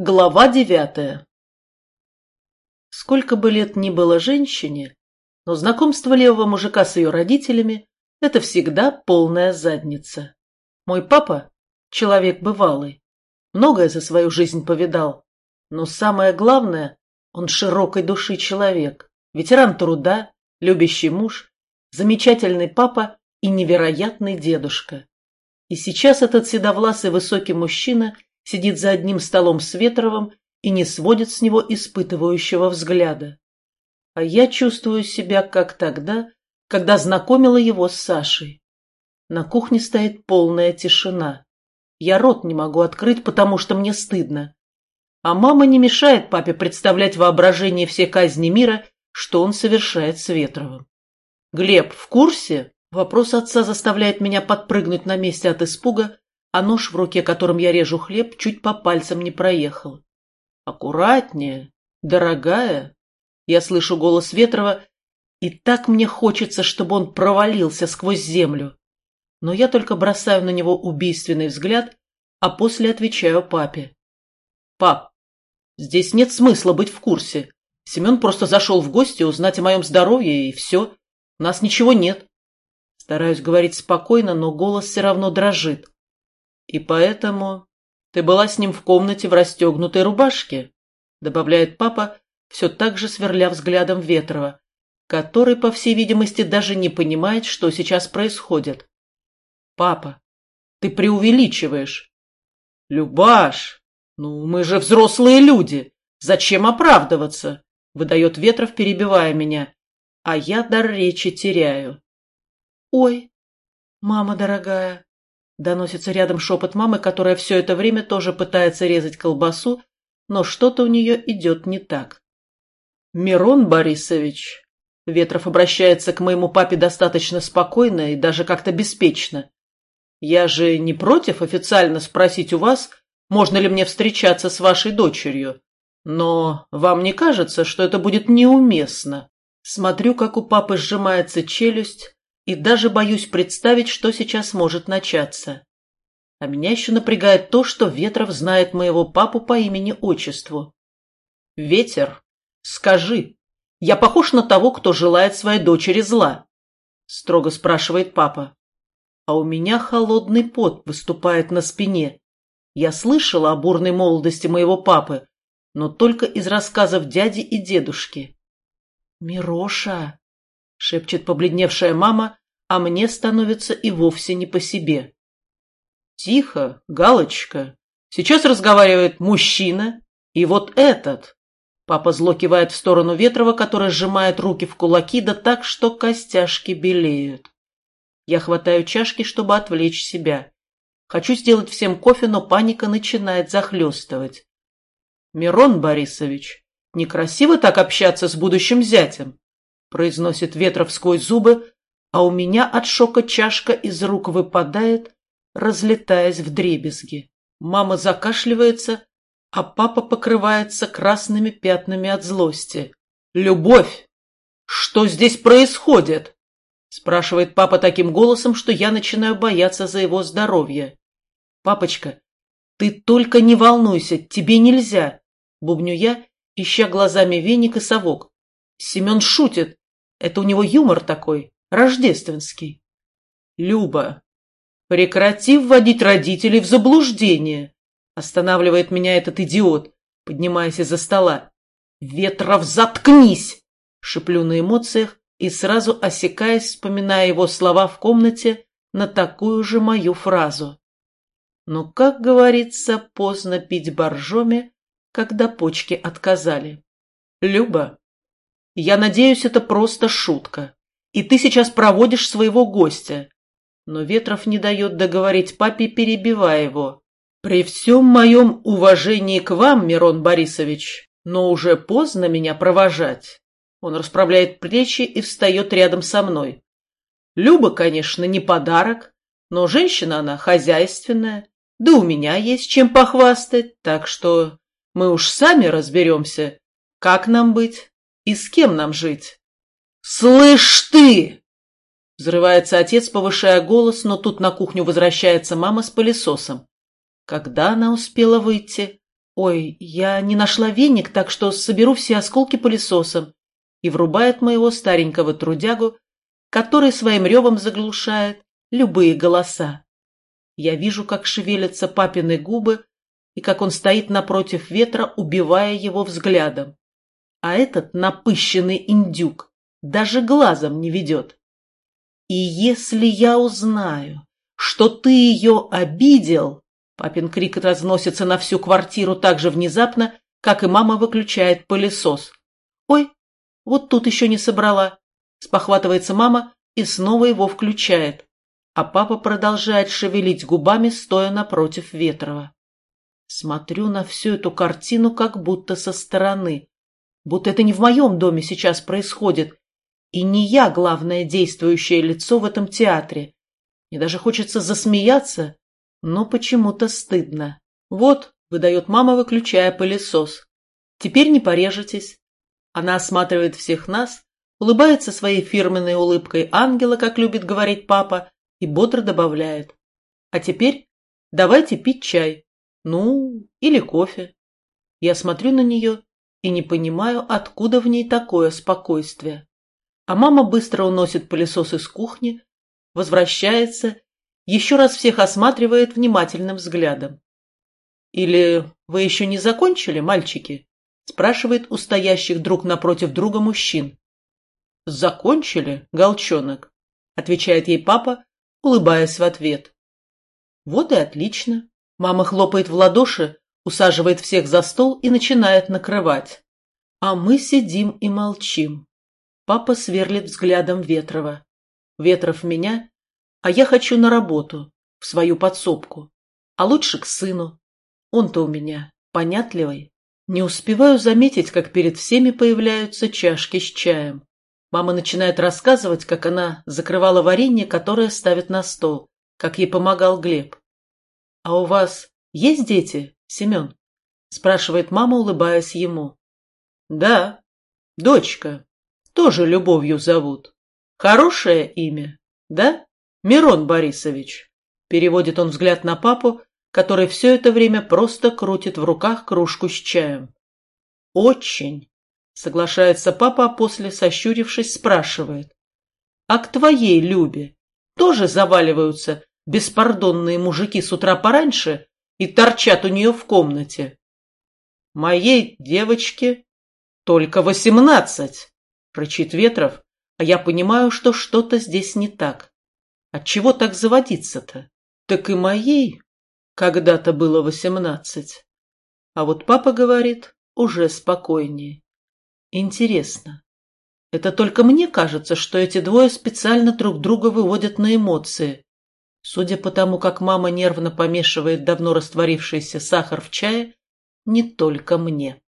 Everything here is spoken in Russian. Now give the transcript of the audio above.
Глава девятая Сколько бы лет ни было женщине, но знакомство левого мужика с ее родителями – это всегда полная задница. Мой папа – человек бывалый, многое за свою жизнь повидал, но самое главное – он широкой души человек, ветеран труда, любящий муж, замечательный папа и невероятный дедушка. И сейчас этот седовласый высокий мужчина – сидит за одним столом с Ветровым и не сводит с него испытывающего взгляда. А я чувствую себя как тогда, когда знакомила его с Сашей. На кухне стоит полная тишина. Я рот не могу открыть, потому что мне стыдно. А мама не мешает папе представлять воображение все казни мира, что он совершает с Ветровым. «Глеб, в курсе?» Вопрос отца заставляет меня подпрыгнуть на месте от испуга, а нож в руке, которым я режу хлеб, чуть по пальцам не проехал. «Аккуратнее, дорогая!» Я слышу голос Ветрова, и так мне хочется, чтобы он провалился сквозь землю. Но я только бросаю на него убийственный взгляд, а после отвечаю папе. «Пап, здесь нет смысла быть в курсе. Семен просто зашел в гости узнать о моем здоровье, и все. У нас ничего нет». Стараюсь говорить спокойно, но голос все равно дрожит. «И поэтому ты была с ним в комнате в расстегнутой рубашке», добавляет папа, все так же сверля взглядом Ветрова, который, по всей видимости, даже не понимает, что сейчас происходит. «Папа, ты преувеличиваешь». «Любаш, ну мы же взрослые люди, зачем оправдываться?» выдает Ветров, перебивая меня, а я дар речи теряю. «Ой, мама дорогая, Доносится рядом шепот мамы, которая все это время тоже пытается резать колбасу, но что-то у нее идет не так. «Мирон Борисович», Ветров обращается к моему папе достаточно спокойно и даже как-то беспечно. «Я же не против официально спросить у вас, можно ли мне встречаться с вашей дочерью. Но вам не кажется, что это будет неуместно?» Смотрю, как у папы сжимается челюсть, и даже боюсь представить, что сейчас может начаться. А меня еще напрягает то, что Ветров знает моего папу по имени-отчеству. «Ветер, скажи, я похож на того, кто желает своей дочери зла?» — строго спрашивает папа. А у меня холодный пот выступает на спине. Я слышала о бурной молодости моего папы, но только из рассказов дяди и дедушки. «Мироша!» — шепчет побледневшая мама, а мне становится и вовсе не по себе. Тихо, галочка. Сейчас разговаривает мужчина, и вот этот. Папа зло кивает в сторону Ветрова, который сжимает руки в кулаки, да так, что костяшки белеют. Я хватаю чашки, чтобы отвлечь себя. Хочу сделать всем кофе, но паника начинает захлестывать. Мирон Борисович, некрасиво так общаться с будущим зятем, произносит Ветров сквозь зубы, а у меня от шока чашка из рук выпадает, разлетаясь в дребезги. Мама закашливается, а папа покрывается красными пятнами от злости. «Любовь! Что здесь происходит?» спрашивает папа таким голосом, что я начинаю бояться за его здоровье. «Папочка, ты только не волнуйся, тебе нельзя!» бубню я, ища глазами веник и совок. Семен шутит, это у него юмор такой рождественский. Люба, прекрати вводить родителей в заблуждение, останавливает меня этот идиот, поднимаясь из-за стола. Ветров, заткнись! Шиплю на эмоциях и сразу осекаясь, вспоминая его слова в комнате на такую же мою фразу. Но, как говорится, поздно пить боржоми, когда почки отказали. Люба, я надеюсь, это просто шутка и ты сейчас проводишь своего гостя. Но Ветров не дает договорить папе, перебивая его. При всем моем уважении к вам, Мирон Борисович, но уже поздно меня провожать. Он расправляет плечи и встает рядом со мной. Люба, конечно, не подарок, но женщина она хозяйственная, да у меня есть чем похвастать, так что мы уж сами разберемся, как нам быть и с кем нам жить. «Слышь ты!» Взрывается отец, повышая голос, но тут на кухню возвращается мама с пылесосом. Когда она успела выйти, «Ой, я не нашла веник, так что соберу все осколки пылесосом», и врубает моего старенького трудягу, который своим ревом заглушает любые голоса. Я вижу, как шевелятся папины губы и как он стоит напротив ветра, убивая его взглядом. А этот напыщенный индюк даже глазом не ведет. И если я узнаю, что ты ее обидел, Папин крик разносится на всю квартиру так же внезапно, как и мама выключает пылесос. «Ой, вот тут еще не собрала!» Спохватывается мама и снова его включает, а папа продолжает шевелить губами, стоя напротив Ветрова. Смотрю на всю эту картину как будто со стороны, будто это не в моем доме сейчас происходит, и не я главное действующее лицо в этом театре. Мне даже хочется засмеяться, но почему-то стыдно. «Вот», — выдает мама, выключая пылесос. «Теперь не порежетесь». Она осматривает всех нас, улыбается своей фирменной улыбкой ангела, как любит говорить папа, и бодро добавляет. «А теперь давайте пить чай. Ну, или кофе». Я смотрю на нее и не понимаю, откуда в ней такое спокойствие. А мама быстро уносит пылесос из кухни, возвращается еще раз всех осматривает внимательным взглядом. «Или вы еще не закончили, мальчики?» спрашивает у стоящих друг напротив друга мужчин. «Закончили, голчонок?» отвечает ей папа, улыбаясь в ответ. «Вот и отлично!» Мама хлопает в ладоши, усаживает всех за стол и начинает накрывать. А мы сидим и молчим. Папа сверлит взглядом Ветрова. Ветров меня а я хочу на работу, в свою подсобку. А лучше к сыну. Он-то у меня понятливый. Не успеваю заметить, как перед всеми появляются чашки с чаем. Мама начинает рассказывать, как она закрывала варенье, которое ставит на стол, как ей помогал Глеб. — А у вас есть дети, Семен? — спрашивает мама, улыбаясь ему. — Да, дочка. Тоже любовью зовут. Хорошее имя, да? «Мирон Борисович», — переводит он взгляд на папу, который все это время просто крутит в руках кружку с чаем. «Очень», — соглашается папа, а после, сощурившись, спрашивает. «А к твоей Любе тоже заваливаются беспардонные мужики с утра пораньше и торчат у нее в комнате?» «Моей девочке только восемнадцать», — рычит Ветров, а я понимаю, что что-то здесь не так. Отчего так заводиться-то? Так и моей когда-то было восемнадцать. А вот папа говорит, уже спокойнее. Интересно, это только мне кажется, что эти двое специально друг друга выводят на эмоции. Судя по тому, как мама нервно помешивает давно растворившийся сахар в чае, не только мне.